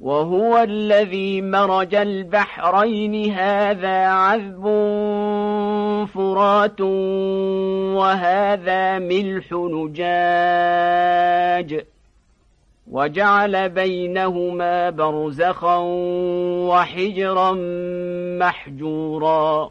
وهو الذي مرج البحرين هذا عذب فرات وهذا ملح نجاج. وجعل بينهما برزخا وحجرا محجورا.